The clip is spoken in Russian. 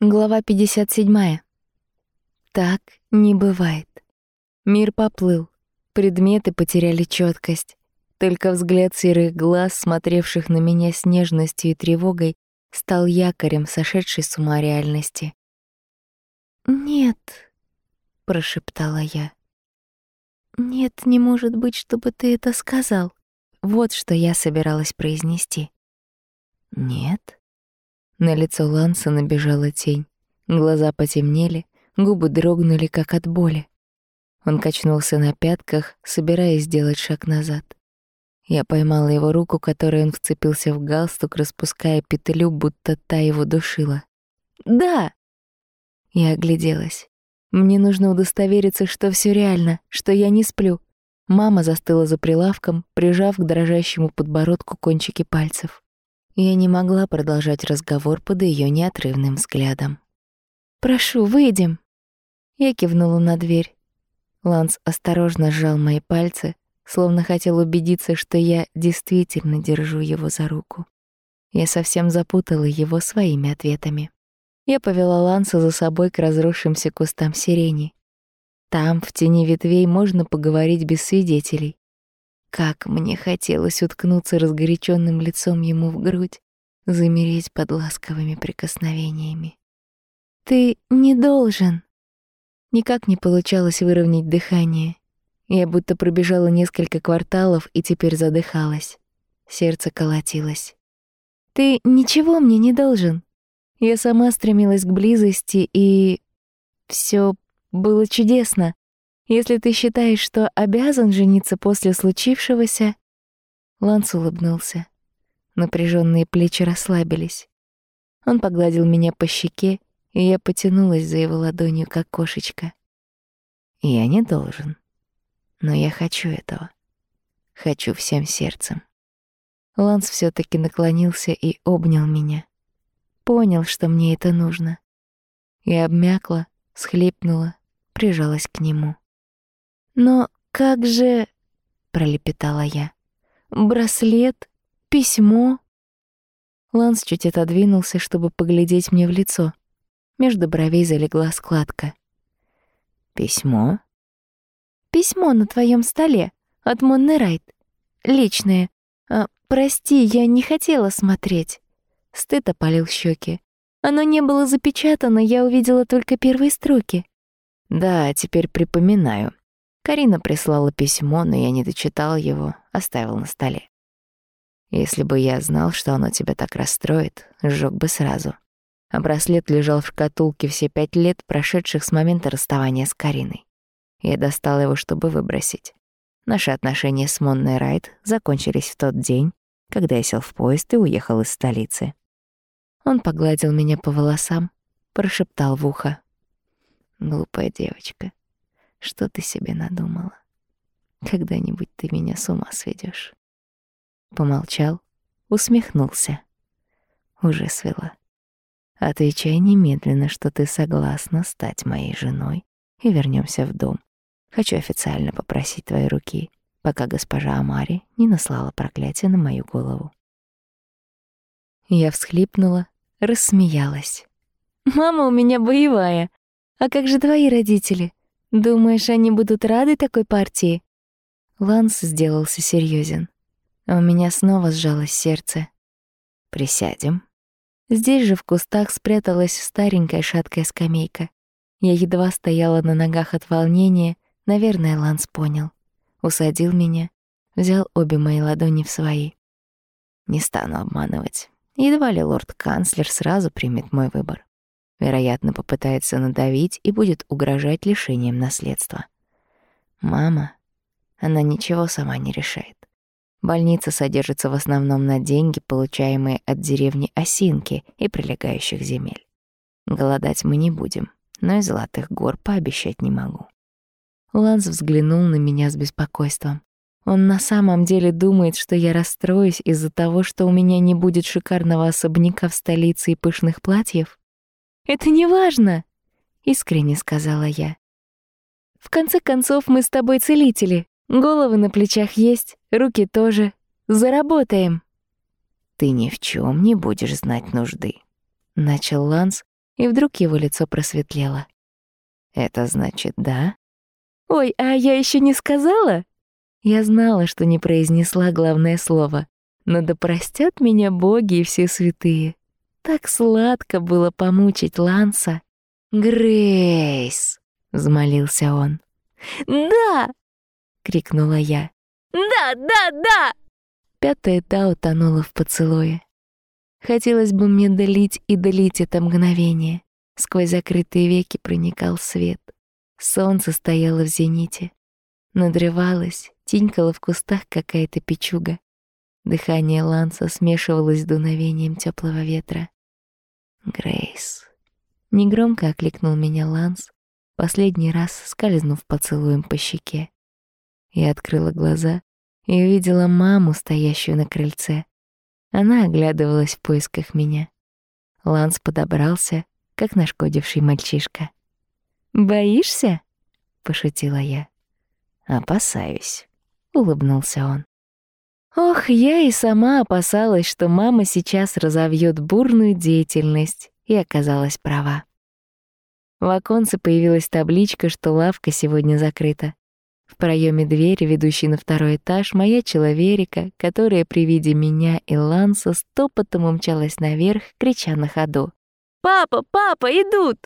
Глава 57. Так не бывает. Мир поплыл, предметы потеряли четкость. Только взгляд серых глаз, смотревших на меня с нежностью и тревогой, стал якорем сошедшей с ума реальности. «Нет», — прошептала я. «Нет, не может быть, чтобы ты это сказал». Вот что я собиралась произнести. «Нет?» На лицо Ланса набежала тень. Глаза потемнели, губы дрогнули, как от боли. Он качнулся на пятках, собираясь сделать шаг назад. Я поймала его руку, которой он вцепился в галстук, распуская петлю, будто та его душила. «Да!» Я огляделась. Мне нужно удостовериться, что все реально, что я не сплю. Мама застыла за прилавком, прижав к дрожащему подбородку кончики пальцев. Я не могла продолжать разговор под ее неотрывным взглядом. «Прошу, выйдем!» Я кивнула на дверь. Ланс осторожно сжал мои пальцы, словно хотел убедиться, что я действительно держу его за руку. Я совсем запутала его своими ответами. Я повела Ланса за собой к разросшимся кустам сирени. Там, в тени ветвей, можно поговорить без свидетелей. Как мне хотелось уткнуться разгоряченным лицом ему в грудь, замереть под ласковыми прикосновениями. «Ты не должен!» Никак не получалось выровнять дыхание. Я будто пробежала несколько кварталов и теперь задыхалась. Сердце колотилось. «Ты ничего мне не должен!» Я сама стремилась к близости, и... все было чудесно. Если ты считаешь, что обязан жениться после случившегося...» Ланс улыбнулся. Напряженные плечи расслабились. Он погладил меня по щеке, и я потянулась за его ладонью, как кошечка. «Я не должен. Но я хочу этого. Хочу всем сердцем». Ланс все таки наклонился и обнял меня. Понял, что мне это нужно. Я обмякла, схлипнула, прижалась к нему. «Но как же...» — пролепетала я. «Браслет? Письмо?» Ланс чуть отодвинулся, чтобы поглядеть мне в лицо. Между бровей залегла складка. «Письмо?» «Письмо на твоем столе от Монны Райт. Личное. А, прости, я не хотела смотреть». Стыд опалил щеки. Оно не было запечатано, я увидела только первые строки. «Да, теперь припоминаю. Карина прислала письмо, но я не дочитал его, оставил на столе. Если бы я знал, что оно тебя так расстроит, сжёг бы сразу. А браслет лежал в шкатулке все пять лет, прошедших с момента расставания с Кариной. Я достал его, чтобы выбросить. Наши отношения с Монной Райт закончились в тот день, когда я сел в поезд и уехал из столицы. Он погладил меня по волосам, прошептал в ухо. «Глупая девочка, что ты себе надумала? Когда-нибудь ты меня с ума сведешь. Помолчал, усмехнулся. Уже свела. Отвечай немедленно, что ты согласна стать моей женой, и вернемся в дом. Хочу официально попросить твоей руки, пока госпожа Амари не наслала проклятие на мою голову. Я всхлипнула, рассмеялась. «Мама у меня боевая. А как же твои родители? Думаешь, они будут рады такой партии? Ланс сделался серьезен. А у меня снова сжалось сердце. Присядем. Здесь же в кустах спряталась старенькая шаткая скамейка. Я едва стояла на ногах от волнения, наверное, Ланс понял. Усадил меня, взял обе мои ладони в свои. Не стану обманывать. Едва ли лорд-канцлер сразу примет мой выбор. Вероятно, попытается надавить и будет угрожать лишением наследства. Мама, она ничего сама не решает. Больница содержится в основном на деньги, получаемые от деревни Осинки и прилегающих земель. Голодать мы не будем, но и золотых гор пообещать не могу. Ланс взглянул на меня с беспокойством. Он на самом деле думает, что я расстроюсь из-за того, что у меня не будет шикарного особняка в столице и пышных платьев? Это не важно, искренне сказала я. В конце концов, мы с тобой целители. Головы на плечах есть, руки тоже. Заработаем. Ты ни в чем не будешь знать нужды, начал Ланс, И вдруг его лицо просветлело. «Это значит да?» «Ой, а я еще не сказала?» Я знала, что не произнесла главное слово. Но да простят меня боги и все святые. Так сладко было помучить Ланса. «Грейс!» — взмолился он. «Да!» — крикнула я. «Да, да, да!» Пятая та утонула в поцелуе. Хотелось бы мне долить и долить это мгновение. Сквозь закрытые веки проникал свет. Солнце стояло в зените. Надрывалось, тинькала в кустах какая-то печуга. Дыхание Ланса смешивалось с дуновением теплого ветра. «Грейс». Негромко окликнул меня Ланс, последний раз скользнув поцелуем по щеке. Я открыла глаза и увидела маму, стоящую на крыльце. Она оглядывалась в поисках меня. Ланс подобрался, как нашкодивший мальчишка. «Боишься?» — пошутила я. «Опасаюсь», — улыбнулся он. Ох, я и сама опасалась, что мама сейчас разовьет бурную деятельность, и оказалась права. В оконце появилась табличка, что лавка сегодня закрыта. В проеме двери, ведущей на второй этаж, моя человерика, которая при виде меня и Ланса стопотом умчалась наверх, крича на ходу. «Папа, папа, идут!»